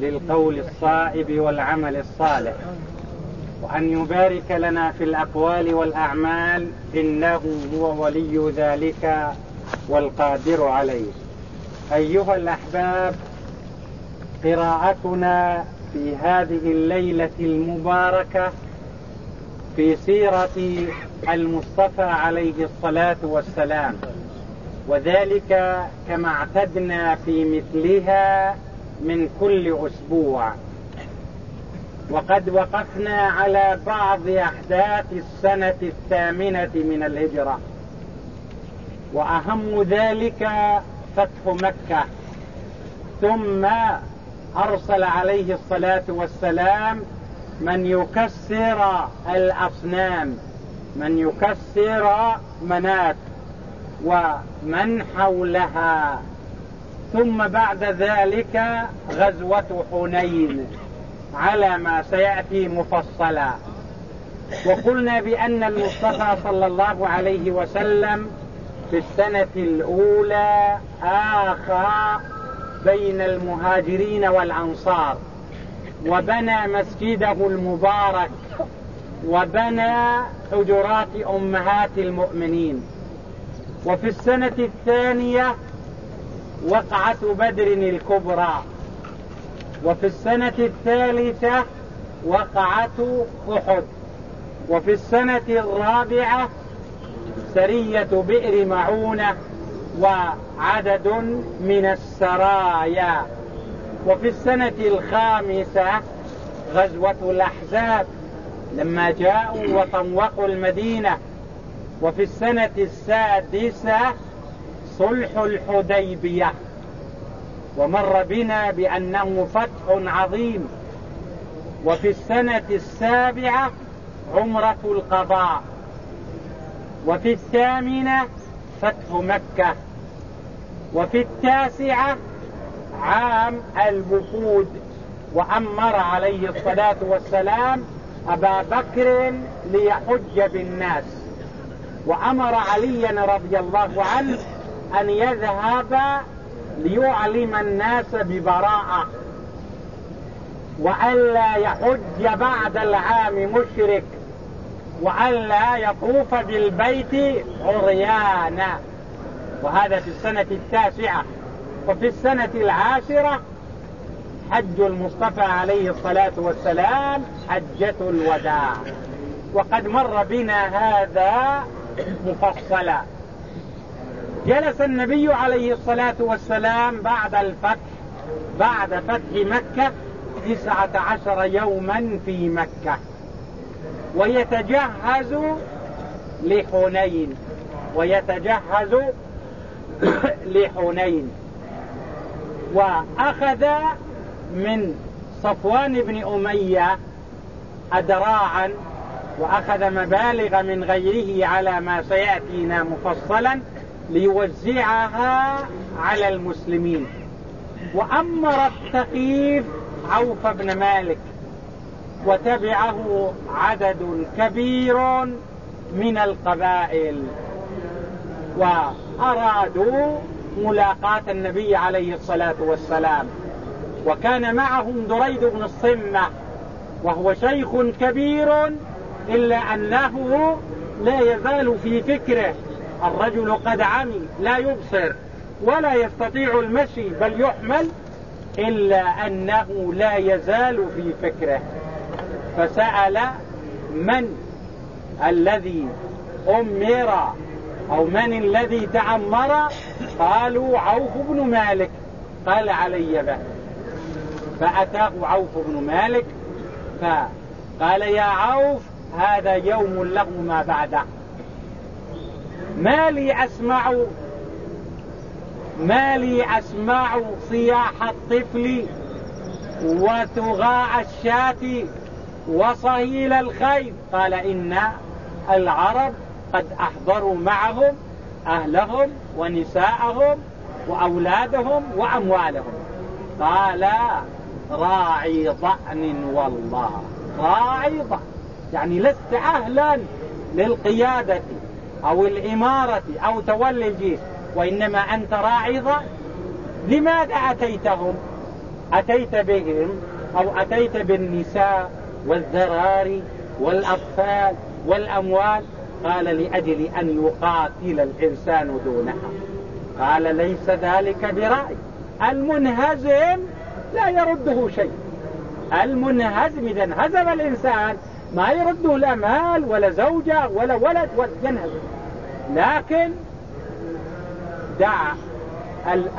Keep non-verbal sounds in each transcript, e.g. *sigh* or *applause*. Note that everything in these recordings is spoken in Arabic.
للقول الصائب والعمل الصالح. وأن يبارك لنا في الأقوال والأعمال إنه هو ولي ذلك والقادر عليه. أيها الأحباب قراءتنا في هذه الليلة المباركة في سيرة المصطفى عليه الصلاة والسلام. وذلك كما اعتدنا في مثلها من كل أسبوع. وقد وقفنا على بعض أحداث السنة الثامنة من الهجرة. وأهم ذلك فتح مكة. ثم أرسل عليه الصلاة والسلام من يكسر الأصنام من يكسر منات ومن حولها. ثم بعد ذلك غزوة حنين على ما سيأتي مفصلا. وقلنا بأن المصطفى صلى الله عليه وسلم في السنة الأولى آخى بين المهاجرين والأنصار وبنى مسجده المبارك وبنى حجرات أمهات المؤمنين. وفي السنة الثانية وقعة بدر الكبرى. وفي السنة الثالثة وقعة أحد. وفي السنة الرابعة سرية بئر معونة وعدد من السرايا. وفي السنة الخامسة غزوة الأحزاب لما جاءوا وطوقوا المدينة. وفي السنة السادسة صلح الحديبية. ومر بنا بأنه فتح عظيم. وفي السنة السابعة عمرة القضاء. وفي الثامنة فتح مكة. وفي التاسعة عام الوفود. وأمر عليه الصلاة والسلام أبا بكر ليحج بالناس. وأمر عليا رضي الله عنه أن يذهب ليعلم الناس ببراءة. وألا يحج بعد العام مشرك. وألا يطوف بالبيت عريانا. وهذا في السنة التاسعة. وفي السنة العاشرة حج المصطفى عليه الصلاة والسلام حجة الوداع. وقد مر بنا هذا مفصلا. جلس النبي عليه الصلاة والسلام بعد الفتح بعد فتح مكة تسعة عشر يوما في مكة. ويتجهز لحنين. ويتجهز *coughs* لحنين. وأخذ من صفوان بن أمية أدراعا وأخذ مبالغ من غيره على ما سيأتينا مفصلا. ليوزعها على المسلمين. وأمر الثقيف عوف بن مالك وتبعه عدد كبير من القبائل وأرادوا ملاقاة النبي عليه الصلاة والسلام. وكان معهم دريد بن الصمة وهو شيخ كبير إلا أنه لا يزال في فكره. الرجل قد عمي لا يبصر ولا يستطيع المشي بل يحمل إلا أنه لا يزال في فكره. فسأل من الذي أمر أو من الذي تعمر؟ قالوا عوف بن مالك. قال علي به. فأتاه عوف بن مالك فقال يا عوف هذا يوم له ما بعده. ما لي أسمع ما لي أسمع صياح الطفل وتغاء الشاة وصهيل الخيل. قال إن العرب قد أحضروا معهم أهلهم ونساءهم وأولادهم وأموالهم. قال راعي ضأن والله راعي ضأن يعني لست أهلا للقيادة. أو الإمارة أو تولي الجيش وإنما أنت ضأن لماذا أتيتهم؟ أتيت بهم أو أتيت بالنساء والذراري والأطفال والأموال؟ قال لأجل أن يقاتل الإنسان دونها. قال ليس ذلك برأي. المنهزم لا يرده شيء. المنهزم إذا انهزم الإنسان ما يرده لا مال ولا زوجة ولا ولد ينهزم لكن دع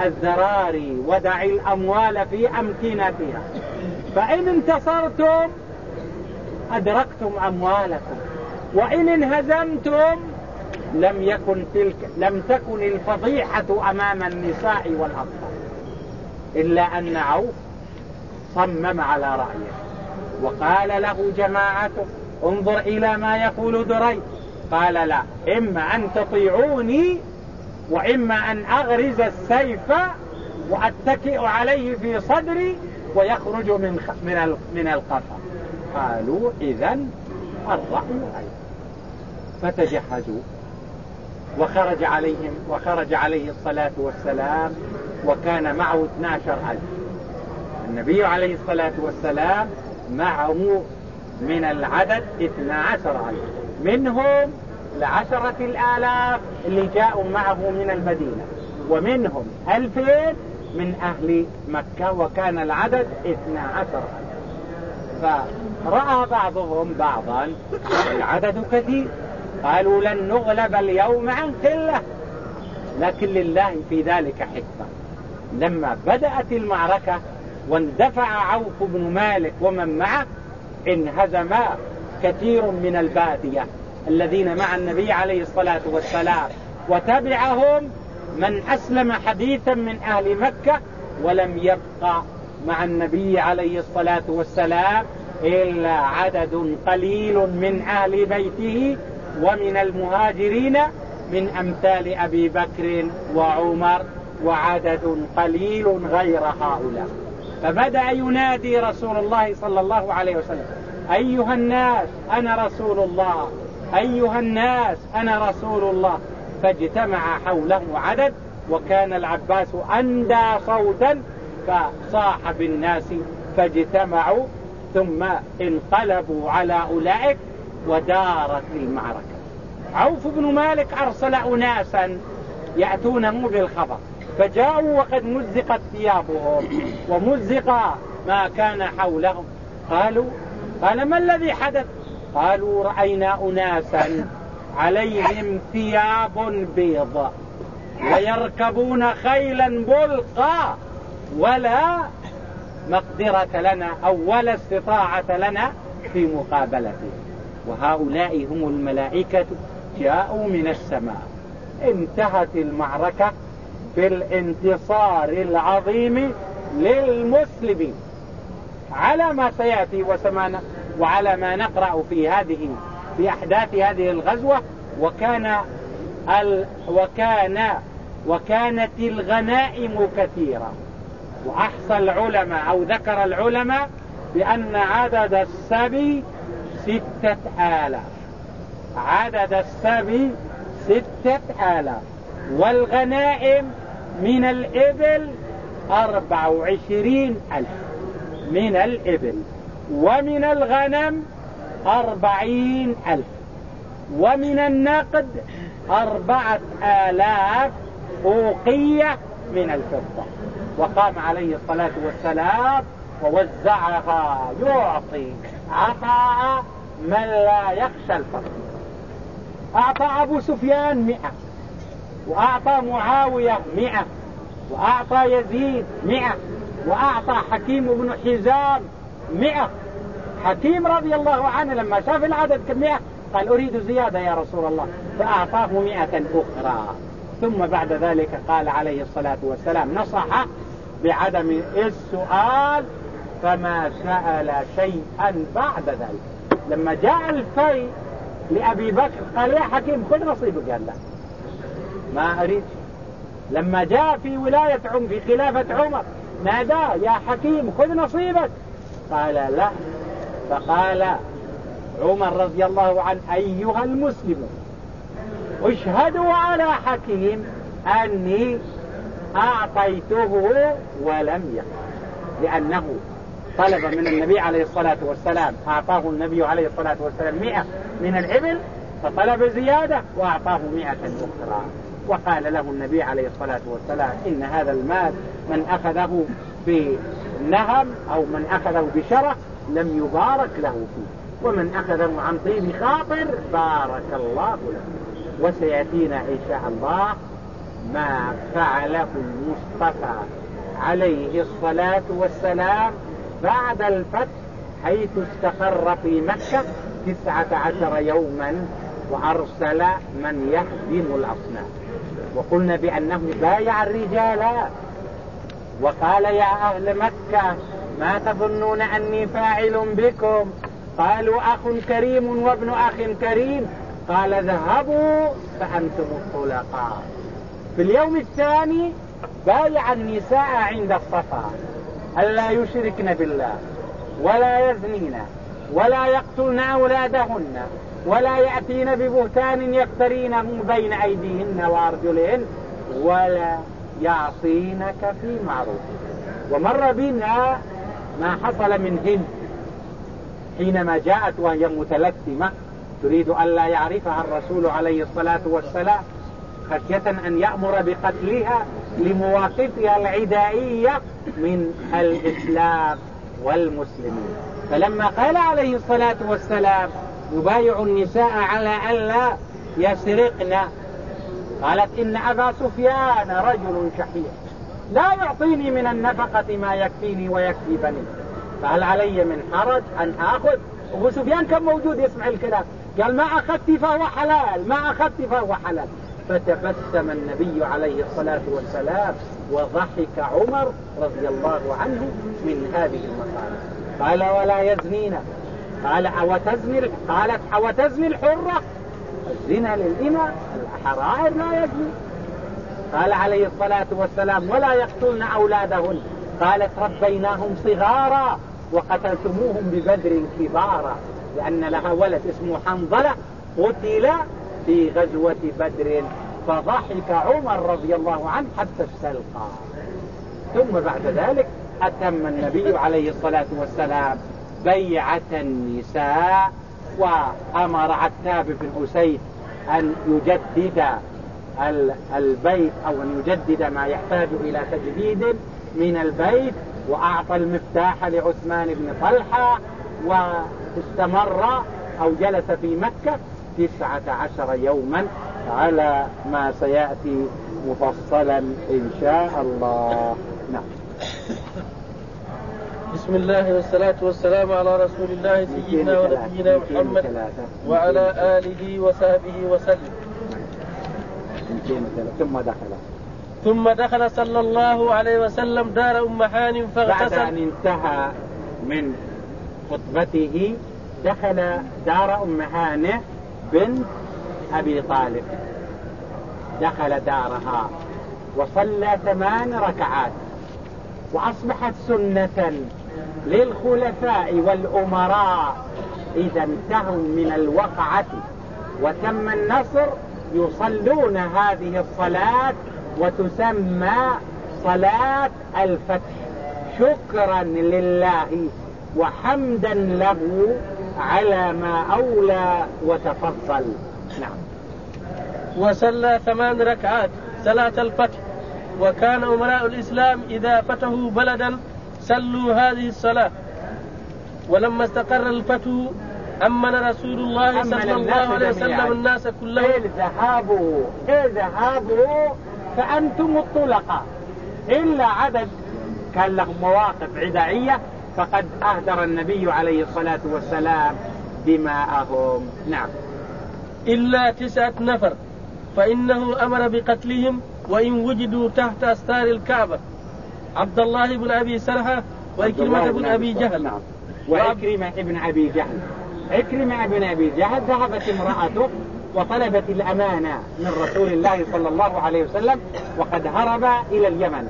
الذراري ودع الأموال في أمكنتها. فإن انتصرتم أدركتم أموالكم. وإن انهزمتم لم يكن تلك لم تكن الفضيحة أمام النساء والأطفال. إلا أن عوف صمم على رأيه. وقال له جماعته انظر إلى ما يقول دري قال لا إما أن تطيعوني وإما أن أغرز السيف وأتكئ عليه في صدري ويخرج من من من القفا. قالوا إذا الرأي فتجهزوا وخرج عليهم وخرج عليه الصلاة والسلام وكان معه 12 ألف. النبي عليه الصلاة والسلام معه من العدد 12 ألف منهم العشرة الآلاف اللي جاءوا معه من المدينة. ومنهم ألفين من أهل مكة وكان العدد 12 ألف فرأى بعضهم بعضا العدد كثير. قالوا لن نغلب اليوم عن قلة لكن لله في ذلك حكمة لما بدأت المعركة واندفع عوف بن مالك ومن معه انهزم كثير من البادية الذين مع النبي عليه الصلاة والسلام. وتبعهم من أسلم حديثا من أهل مكة ولم يبقى مع النبي عليه الصلاة والسلام إلا عدد قليل من أهل بيته ومن المهاجرين من أمثال أبي بكر وعمر وعدد قليل غير هؤلاء. فبدأ ينادي رسول الله صلى الله عليه وسلم أيها الناس أنا رسول الله. أيها الناس أنا رسول الله. فاجتمع حوله عدد وكان العباس أندى صوتا فصاح بالناس فاجتمعوا ثم انقلبوا على أولئك ودارت المعركة. عوف بن مالك أرسل أناسا يأتونه بالخبر. فجاءوا وقد مزقت ثيابهم. ومزق ما كان حولهم. قالوا قال ما الذي حدث؟ قالوا رأينا أناسا عليهم ثياب بيض ويركبون خيلا بلقا ولا مقدرة لنا أو ولا استطاعة لنا في مقابلته. وهؤلاء هم الملائكة جاءوا من السماء. انتهت المعركة. بالانتصار العظيم للمسلمين. على ما سيأتي وسمانا وعلى ما نقرأ في هذه في أحداث هذه الغزوة وكان ال وكان وكانت الغنائم كثيرة. وأحصى العلماء أو ذكر العلماء بأن عدد السبي ستة آلاف. عدد السبي ستة آلاف. والغنائم من الإبل أربع وعشرين ألف. من الإبل. ومن الغنم أربعين ألف. ومن النقد أربعة آلاف أوقية من الفضة. وقام عليه الصلاة والسلام ووزعها. يعطي. عطاء من لا يخشى الفقر أعطى أبو سفيان مئة. وأعطى معاوية مئة وأعطى يزيد مئة وأعطى حكيم بن حزام مئة. حكيم رضي الله عنه لما شاف العدد كمئة قال أريد زيادة يا رسول الله فأعطاه مئة أخرى. ثم بعد ذلك قال عليه الصلاة والسلام نصح بعدم السؤال فما سأل شيئا بعد ذلك. لما جاء الفي لأبي بكر قال يا حكيم خذ نصيبك قال لا ما أريد. لما جاء في ولاية عمر في خلافة عمر ناداه يا حكيم خذ نصيبك. قال لا. فقال عمر رضي الله عنه أيها المسلمون اشهدوا على حكيم أني أعطيته ولم يقل لأنه طلب من النبي عليه الصلاة والسلام أعطاه النبي عليه الصلاة والسلام مئة من الإبل فطلب زيادة وأعطاه مئة أخرى. وقال له النبي عليه الصلاة والسلام إن هذا المال من أخذه بنهم أو من أخذه بشرف لم يبارك له فيه ومن أخذه عن طيب خاطر بارك الله له. وسيأتينا إن شاء الله ما فعله المصطفى عليه الصلاة والسلام بعد الفتح حيث استقر في مكة تسعة عشر يوما وأرسل من يهدم الأصنام. وقلنا بأنه بايع الرجال. وقال يا أهل مكة ما تظنون أني فاعل بكم؟ قالوا أخ كريم وابن أخ كريم. قال اذهبوا فأنتم الطلقاء في اليوم الثاني بايع النساء عند الصفا ألا يشركن بالله ولا يزنين ولا يقتلن أولادهن. ولا يأتين ببهتان يفترينه بين أيديهن وأرجلهن ولا يعصينك في معروف. ومر بنا ما حصل من هند حينما جاءت وهي متلثمة تريد أن لا يعرفها الرسول عليه الصلاة والسلام خشية أن يأمر بقتلها لمواقفها العدائية من الإسلام والمسلمين. فلما قال عليه الصلاة والسلام يبايع النساء على ألا يسرقن. قالت إن أبا سفيان رجل شحيح. لا يعطيني من النفقة ما يكفيني ويكفي بني. فهل علي من حرج أن آخذ؟ أبو سفيان كان موجود يسمع الكلام. قال ما أخذت فهو حلال ما أخذت فهو حلال. فتبسم النبي عليه الصلاة والسلام وضحك عمر رضي الله عنه من هذه المقالة قال ولا يزنين قال أو تزني قالت أو تزني الحرة. الزنا للإماء الحرائر لا يزني. قال عليه الصلاة والسلام ولا يقتلن أولادهن. قالت ربيناهم صغارا وقتلتموهم ببدر كبارا. لأن لها ولد اسمه حنظلة قتل في غزوة بدر فضحك عمر رضي الله عنه حتى استلقى ثم بعد ذلك أتم النبي عليه الصلاة والسلام بيعة النساء وأمر عتاب بن أسيد أن يجدد البيت أو أن يجدد ما يحتاج إلى تجديد من البيت وأعطى المفتاح لعثمان بن طلحة واستمر أو جلس في مكة تسعة عشر يوما على ما سيأتي مفصلا إن شاء الله. نعم. بسم الله والصلاة والسلام على رسول الله سيدنا ونبينا محمد وعلى آله وصحبه وسلم. ثم دخل ثم دخل صلى الله عليه وسلم دار أم هانم فاغتسل. بعد أن انتهى من خطبته دخل دار أم هانئ بنت أبي طالب. دخل دارها وصلى ثمان ركعات. وأصبحت سنة للخلفاء والأمراء. إذا انتهوا من الوقعة وتم النصر يصلون هذه الصلاة وتسمى صلاة الفتح. شكرا لله وحمدا له على ما أولى وتفضل. نعم. وصلى ثمان ركعات صلاة الفتح. وكان أمراء الإسلام إذا فتحوا بلدا صلوا هذه الصلاة. ولما استقر الفتح أمن رسول الله صلى الله عليه وسلم الناس كلهم. اذهبوا اذهبوا فأنتم الطلقاء. إلا عدد كان لهم مواقف عدائية فقد أهدر النبي عليه الصلاة والسلام دماءهم. نعم. إلا تسعة نفر فإنه أمر بقتلهم وإن وجدوا تحت أستار الكعبة. عبد الله بن أبي سرحة وإكرمة بن أبي جهل. نعم وعكرمة ابن أبي جهل. عكرمة ابن أبي جهل ذهبت امرأته وطلبت الأمانة من رسول الله صلى الله عليه وسلم وقد هرب إلى اليمن.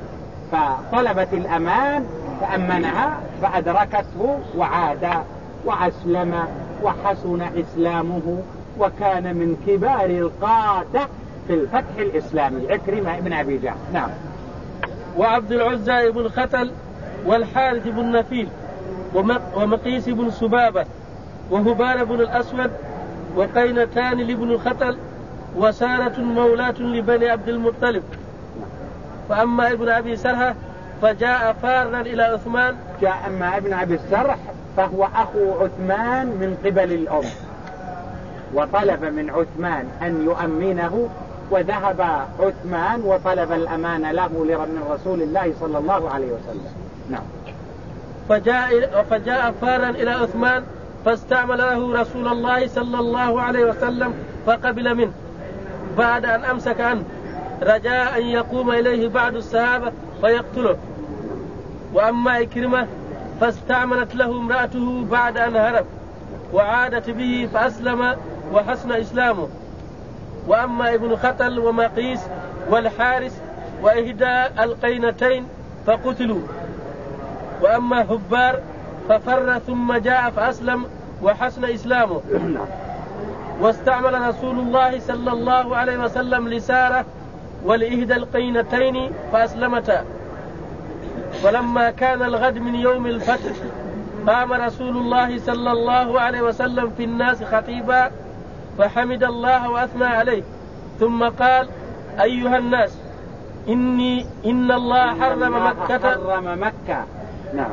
فطلبت الأمان فأمنها فأدركته وعاد وأسلم وحسن إسلامه وكان من كبار القادة في الفتح الإسلامي. عكرمة ابن أبي جهل. نعم. وعبد العزى بن ختل والحارث بن نفيل ومقيس بن سبابة وهبان بن الأسود وقينتان لابن الختل وسارة مولاة لبني عبد المطلب. فأما ابن أبي سرهة فجاء فارا إلى عثمان. جاء أما ابن أبي السرح فهو أخو عثمان من قبل الأم. وطلب من عثمان أن يؤمنه وذهب عثمان وطلب الأمان له من رسول الله صلى الله عليه وسلم. نعم. فجاء فجاء فارا إلى عثمان فاستعمل له رسول الله صلى الله عليه وسلم فقبل منه. بعد أن أمسك عنه. رجاء أن يقوم إليه بعض الصحابة فيقتله. وأما إكرمة فاستعملت له امرأته بعد أن هرب. وعادت به فأسلم وحسن إسلامه. وأما ابن خطل ومقيس والحارس وإهدى القينتين فقتلوا. وأما هبار ففر ثم جاء فأسلم وحسن إسلامه. واستعمل رسول الله صلى الله عليه وسلم لسارة ولإهدى القينتين فأسلمتا. ولما كان الغد من يوم الفتح قام رسول الله صلى الله عليه وسلم في الناس خطيبا فحمد الله وأثنى عليه. ثم قال أيها الناس إني إن الله حرم مكة. حرم مكة. نعم.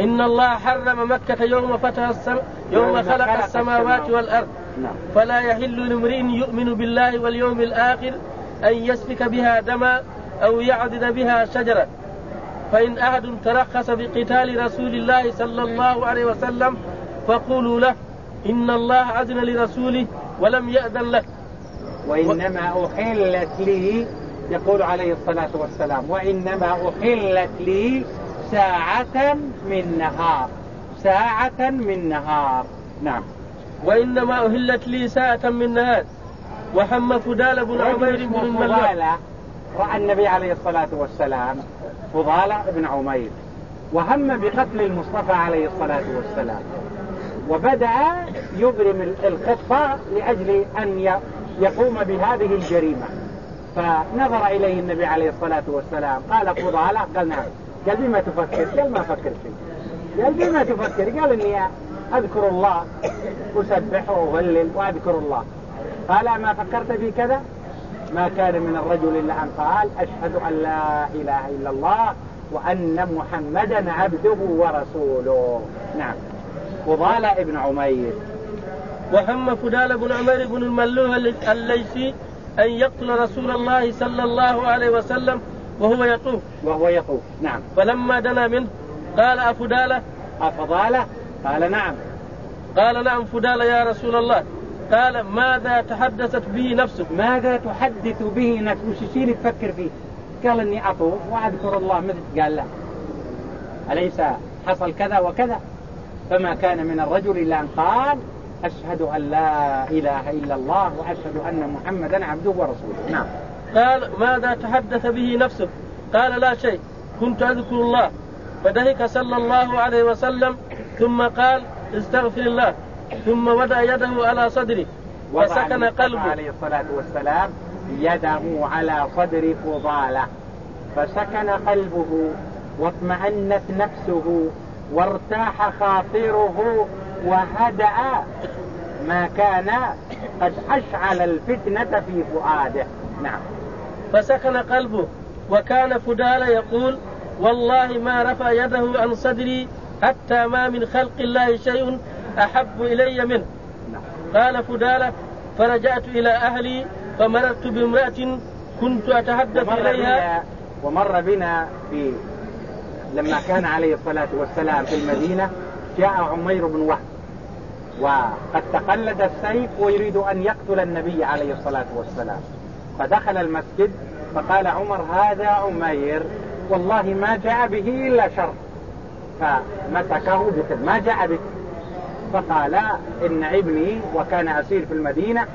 إن الله حرم مكة يوم فتح السم... يوم خلق السماوات والأرض. نعم. فلا يحل لامرئ يؤمن بالله واليوم الآخر أن يسفك بها دما أو يعضد بها شجرة. فإن أحد ترخص بقتال رسول الله صلى الله عليه وسلم فقولوا له إن الله أذن لرسوله ولم يأذن له. وإنما أحلت لي يقول عليه الصلاة والسلام وإنما أحلت لي ساعة من نهار. ساعة من نهار. نعم. وإنما أهلت لي ساعة من نهار. وحم فدال بن عمير بن الملوك رأى النبي عليه الصلاة والسلام فضالة بن عمير. وهم بقتل المصطفى عليه الصلاة والسلام. وبدأ يبرم الخطة لأجل أن يقوم بهذه الجريمة. فنظر إليه النبي عليه الصلاة والسلام قال فضالة قال نعم. قال بما تفكر. قال ما فكرت قال بما تفكر. قال إني أذكر الله أسبح وأهلل وأذكر الله. قال ما فكرت في كذا؟ ما كان من الرجل إلا أن قال أشهد أن لا إله إلا الله وأن محمدا عبده ورسوله. نعم. فضال ابن عمير. وهم فدال بن عمير بن الملوه الليثي أن يقتل رسول الله صلى الله عليه وسلم وهو يطوف. وهو يطوف. نعم. فلما دنا منه قال أفدالة أفضالة. قال نعم. قال نعم فدالة يا رسول الله. قال ماذا تحدثت به نفسك؟ ماذا تحدث به نفسك؟ وش الشيء تفكر فيه؟ قال إني أطوف وأذكر الله مثل. قال لا. أليس حصل كذا وكذا؟ فما كان من الرجل إلا أن قال أشهد أن لا إله إلا الله وأشهد أن محمدا عبده ورسوله. نعم. قال ماذا تحدث به نفسك؟ قال لا شيء كنت أذكر الله. فدهك صلى الله عليه وسلم ثم قال استغفر الله. ثم وضع يده على صدره فسكن قلبه. عليه الصلاة والسلام يده على صدر فضالة فسكن قلبه واطمأنت نفسه وارتاح خاطره وهدأ ما كان قد أشعل الفتنة في فؤاده. نعم. فسكن قلبه وكان فدال يقول والله ما رفع يده عن صدري حتى ما من خلق الله شيء أحب إلي منه. قال فدالة فرجعت إلى أهلي فمررت بامرأة كنت أتحدث إليها. ومر بنا في لما كان عليه الصلاة والسلام في المدينة جاء عمير بن وهب. وقد تقلد السيف ويريد أن يقتل النبي عليه الصلاة والسلام. فدخل المسجد فقال عمر هذا عمير والله ما جاء به إلا شر. فمسكه بكر ما جاء بك فقال إن ابني وكان أسير في المدينة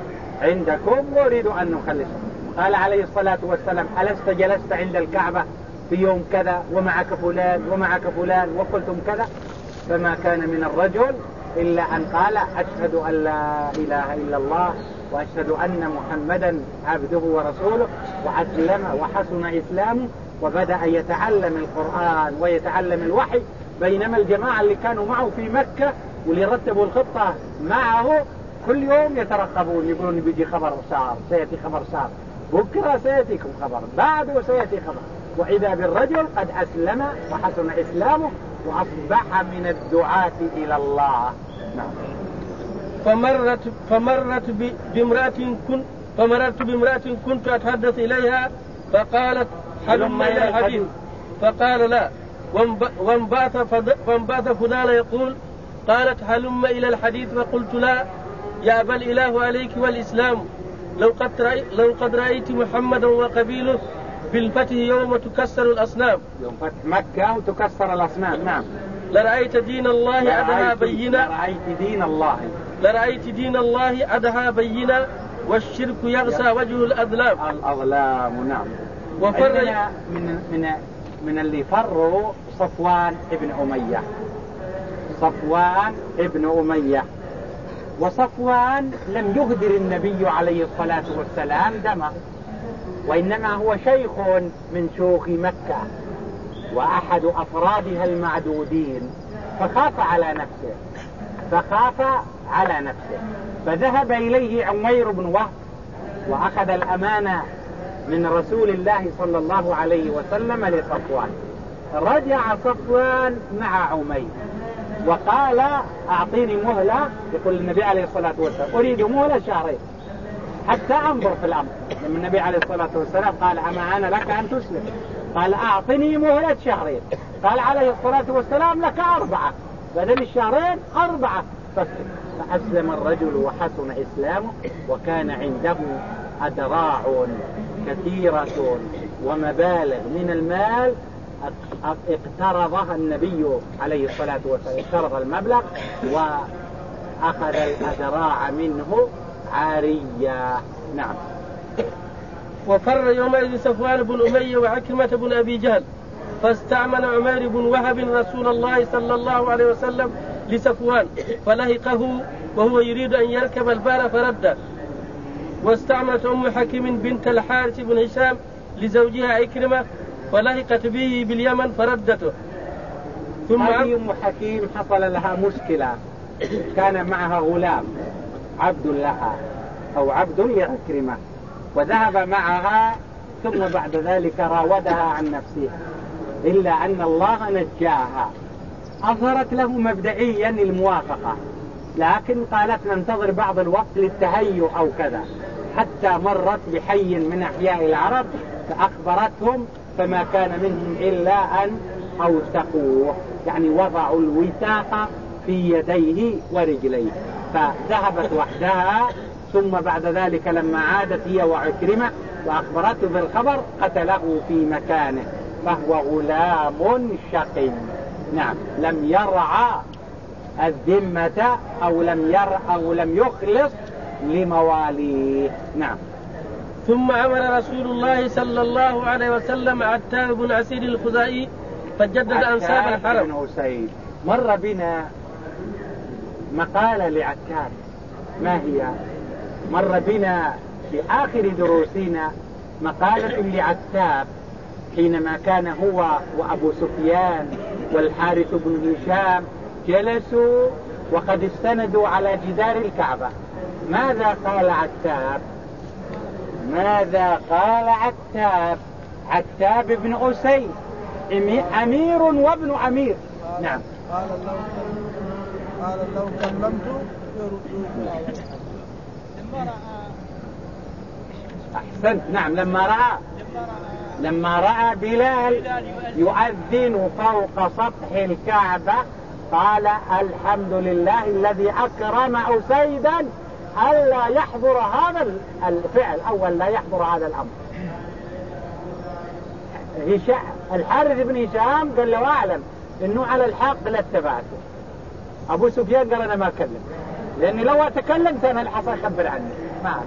عندكم وأريد أن نخلصه قال عليه الصلاة والسلام ألست جلست عند الكعبة في يوم كذا ومعك فلان ومعك فلان وقلتم كذا فما كان من الرجل إلا أن قال أشهد أن لا إله إلا الله وأشهد أن محمدا عبده ورسوله وأسلم وحسن إسلامه وبدأ يتعلم القرآن ويتعلم الوحي بينما الجماعة اللي كانوا معه في مكة واللي رتبوا الخطة معه كل يوم يترقبون يقولون بيجي خبر سار سيأتي خبر سار بكرة سيأتيكم خبر بعده سيأتي خبر. وإذا بالرجل قد أسلم وحسن إسلامه وأصبح من الدعاة إلى الله. نعم. فمرت فمرت بامرأة كنت فمررت بامرأة كنت أتحدث إليها فقالت هلم إلى الحديث فقال لا. وانبعث فانبعث فلان يقول قالت هلم إلى الحديث. فقلت لا. يا بل الإله عليك والإسلام لو قد لو قد رأيت محمدا وقبيله بالفتح يوم تكسر الأصنام. يوم فتح مكة وتكسر الأصنام نعم. لرأيت دين الله أدها بينا. لرأيت دين الله. لرأيت دين الله أدها بينا. والشرك يغسى وجه الأظلام. الأظلام نعم. وفر من من من اللي فروا صفوان ابن أمية. صفوان ابن أمية. وصفوان لم يهدر النبي عليه الصلاة والسلام دمه. وإنما هو شيخ من شيوخ مكة وأحد أفرادها المعدودين. فخاف على نفسه. فخاف على نفسه. فذهب إليه عمير بن وهب وأخذ الأمانة من رسول الله صلى الله عليه وسلم لصفوان. رجع صفوان مع عمير وقال أعطيني مهلة. يقول النبي عليه الصلاة والسلام أريد مهلة شهرين. حتى أنظر في الأمر. لما النبي عليه الصلاة والسلام قال أما أنا لك أن تسلم. قال أعطني مهلة شهرين. قال عليه الصلاة والسلام لك أربعة. بدل الشهرين أربعة. فأسلم الرجل وحسن إسلامه وكان عنده أدراع كثيرة ومبالغ من المال. اقترضها النبي عليه الصلاة والسلام اقترض المبلغ وأخذ الأدراع منه. عارية نعم. وفر يومئذ صفوان بن أمية وعكرمة بن أبي جهل فاستعمل عمير بن وهب رسول الله صلى الله عليه وسلم لصفوان فلهقه وهو يريد أن يركب البار فرد. واستعملت أم حكيم بنت الحارث بن هشام لزوجها عكرمة فلهقت به باليمن فردته. ثم هذه أم حكيم حصل لها مشكلة. كان معها غلام. عبد لها أو عبد لعكرمة وذهب معها ثم بعد ذلك راودها عن نفسها إلا أن الله نجاها. أظهرت له مبدئيا الموافقة لكن قالت ننتظر بعض الوقت للتهيؤ أو كذا. حتى مرت بحي من أحياء العرب فأخبرتهم فما كان منهم إلا أن أوثقوه يعني وضعوا الوثاق في يديه ورجليه. فذهبت وحدها ثم بعد ذلك لما عادت هي وعكرمة وأخبرته بالخبر قتله في مكانه فهو غلام شقي. نعم لم يرعى الذمة أو لم ير أو لم يخلص لمواليه. نعم. ثم أمر رسول الله صلى الله عليه وسلم عتاب بن عسير الخزائي فجدد أنساب الحرم. بن مر بنا مقالة لعتاب ما هي؟ مر بنا في آخر دروسنا مقالة لعتاب حينما كان هو وأبو سفيان والحارث بن هشام جلسوا وقد استندوا على جدار الكعبة. ماذا قال عتاب ماذا قال عتاب عتاب بن أسيد أمير وابن أمير. نعم. قال لو قال لو كلمت أحسنت. نعم لما رأى لما رأى بلال يؤذن. فوق سطح الكعبة قال الحمد لله الذي أكرم أسيدا ألا يحضر هذا الفعل. أو لا يحضر هذا الأمر. الحارث بن هشام قال له أعلم إنه على الحق لاتبعته أبو سفيان قال أنا ما أكلم. لأني لو تكلمت أنا الحصى يخبر عني. ما عارف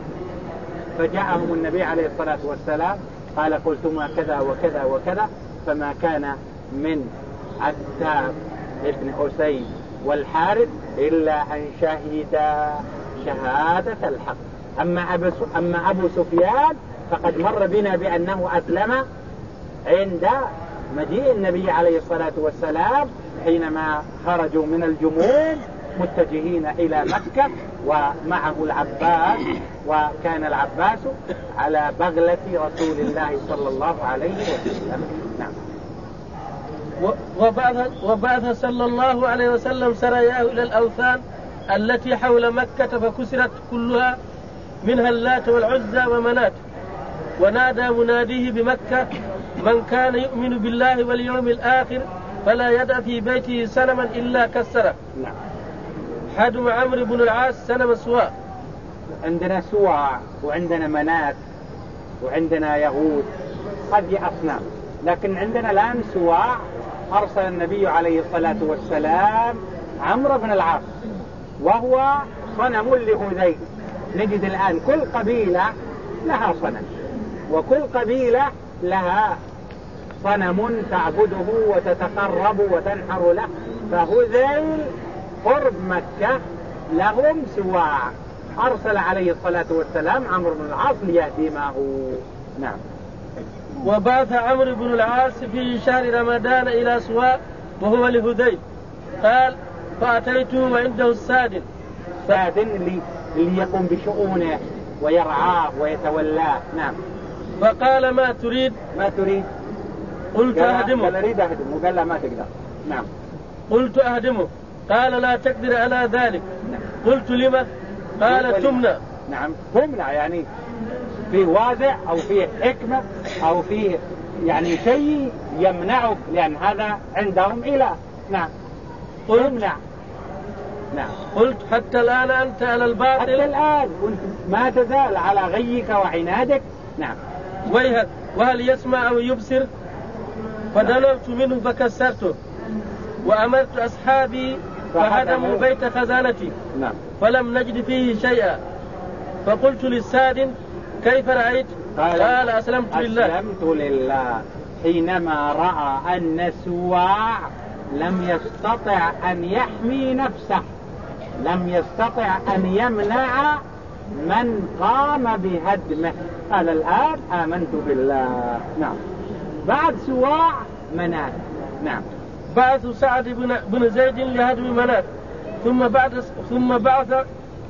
فجاءهم النبي عليه الصلاة والسلام قال قلتما كذا وكذا وكذا فما كان من عتاب ابن أسيد والحارث إلا أن شهد شهادة الحق. أما أبو, أما أبو سفيان فقد مر بنا بأنه أسلم عند مجيء النبي عليه الصلاة والسلام حينما خرجوا من الجموم متجهين إلى مكة ومعه العباس وكان العباس على بغلة رسول الله صلى الله عليه وسلم. نعم. وبعث, وبعث صلى الله عليه وسلم سراياه إلى الأوثان التي حول مكة فكسرت كلها منها اللات والعزى ومنات. ونادى مناديه بمكة من كان يؤمن بالله واليوم الآخر فلا يدع في بيته سلما إلا كسره نعم. حدم عمرو بن العاص سلم سواء عندنا سواع وعندنا منات وعندنا يهود هذه أصنام. لكن عندنا الآن سواع أرسل النبي عليه الصلاة والسلام عمرو بن العاص وهو صنم لهذيل. نجد الآن كل قبيلة لها صنم وكل قبيلة لها صنم تعبده وتتقرب وتنحر له فهذيل قرب مكة لهم سواع أرسل عليه الصلاة والسلام عمرو بن العاص ليهدمه نعم. وبعث عمرو بن العاص في شهر رمضان إلى سواء وهو لهذيل. قال فأتيته وعنده السادن. سادن اللي, اللي يقوم بشؤونه ويرعاه ويتولاه. نعم. فقال ما تريد؟ ما تريد؟ قلت أهدمه قال أريد أهدمه قال لا ما تقدر. نعم. قلت أهدمه قال لا تقدر على ذلك. نعم. قلت لما؟ قال تمنع نعم. تمنع يعني في وازع أو في حكمة أو في يعني شيء يمنعك لأن هذا عندهم إله. نعم. قلت تمنع. نعم. قلت حتى الآن أنت على الباطل. حتى الآن كنت ما تزال على غيك وعنادك. نعم. ويهك وهل يسمع أو يبصر؟ فدنوت منه فكسرته وأمرت أصحابي فهدموا بيت خزانتي. نعم. فلم نجد فيه شيئا. فقلت للساد كيف رأيت؟ قال, قال أسلمت لله. أسلمت لله. حينما رأى أن السواع لم يستطع أن يحمي نفسه لم يستطع أن يمنع من قام بهدمه. قال الآن آمنت بالله. نعم. بعد سواع منات نعم. بعث سعد بن بن زيد لهدم منات ثم بعد ثم بعث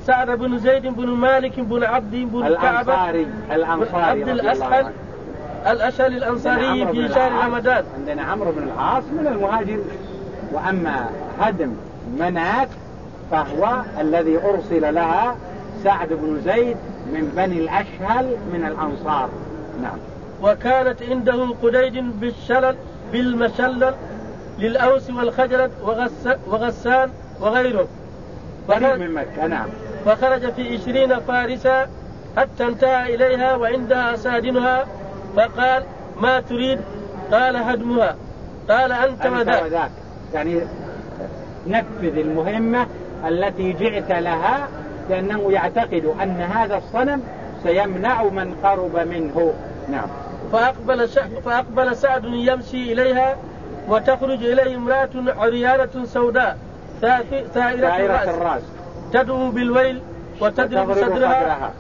سعد بن زيد بن مالك بن عبد بن الأنصاري الأنصاري عبد الأسحل الأشهل الأنصاري في شهر رمضان. عندنا عمرو بن العاص من المهاجر وأما هدم منات فهو الذي أرسل لها سعد بن زيد من بني الأشهل من الأنصار. نعم. وكانت عنده قديد بالشلل بالمشلل للأوس والخجرة وغسان وغيره. قريب من مكة نعم. فخرج في عشرين فارسا حتى انتهى إليها وعندها سادنها فقال ما تريد؟ قال هدمها. قال أنت. وذاك. يعني نفذ المهمة التي جئت لها لأنه يعتقد أن هذا الصنم سيمنع من قرب منه. نعم. فأقبل, فأقبل سعد يمشي إليها وتخرج إليه امرأة عريانة سوداء ثائرة الرأس. تدعو بالويل وتضرب صدرها.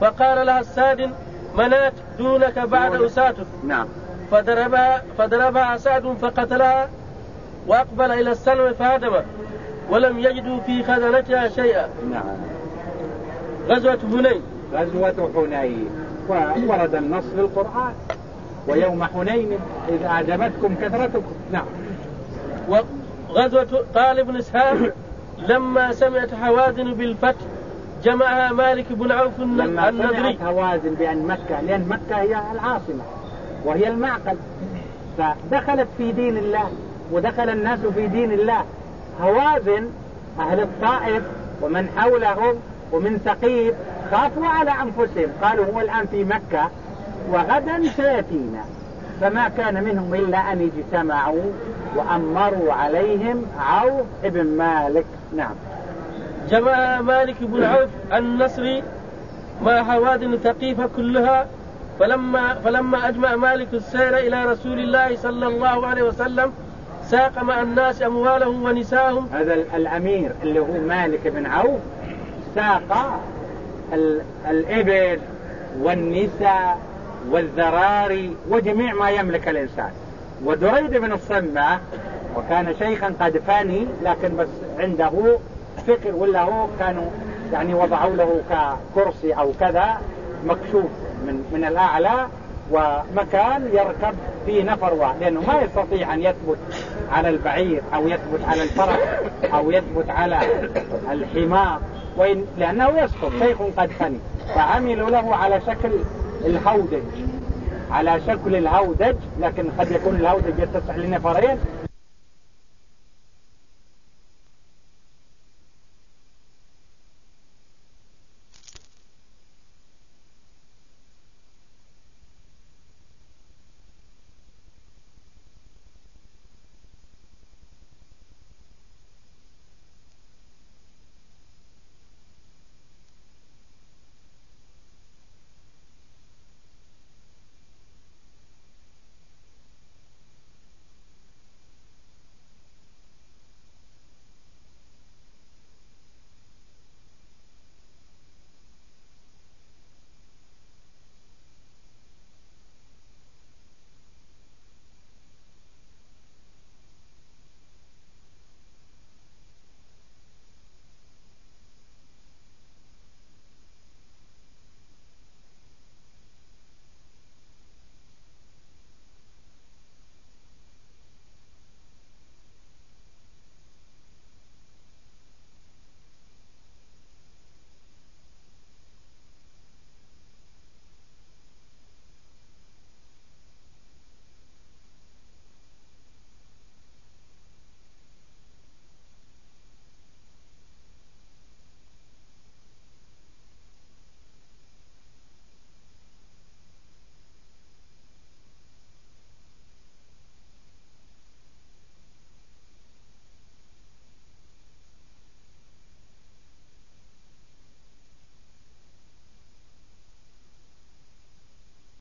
فقال لها السادن منات دونك بعد أساتك. نعم. فضربها فضربها سعد فقتلها وأقبل إلى السلم فهدم ولم يجدوا في خزانتها شيئا. نعم. غزوة حنين. غزوة حنين. ورد النص في القرآن. ويوم حنين إذ أعجبتكم كثرتكم. نعم. وغزوة قال ابن إسحاق لما سمعت حوازن بالفتح جمعها مالك بن عوف لما النضري. سمعت هوازن بأن مكة لأن مكة هي العاصمة وهي المعقد فدخلت في دين الله ودخل الناس في دين الله. هوازن أهل الطائف ومن حولهم ومن ثقيف خافوا على أنفسهم. قالوا هو الآن في مكة وغدا سيأتينا. فما كان منهم إلا أن اجتمعوا وأمروا عليهم عوف بن مالك. نعم. جمع مالك بن عوف النصري مع حوادن ثقيف كلها فلما فلما أجمع مالك السير إلى رسول الله صلى الله عليه وسلم ساق مع الناس أموالهم ونساءهم هذا الأمير اللي هو مالك بن عوف ساق الإبل والنساء والذراري وجميع ما يملك الإنسان. ودريد بن الصمة وكان شيخا قد فاني لكن بس عنده فكر ولا هو كانوا يعني وضعوا له ككرسي أو كذا مكشوف من من الأعلى ومكان يركب فيه نفر واحد لأنه ما يستطيع أن يثبت على البعير أو يثبت على الفرس أو يثبت على الحمار. وإن لأنه يسقط. شيخ قد فني. فعملوا له على شكل الهودج. على شكل الهودج لكن قد يكون الهودج يتسع لنفرين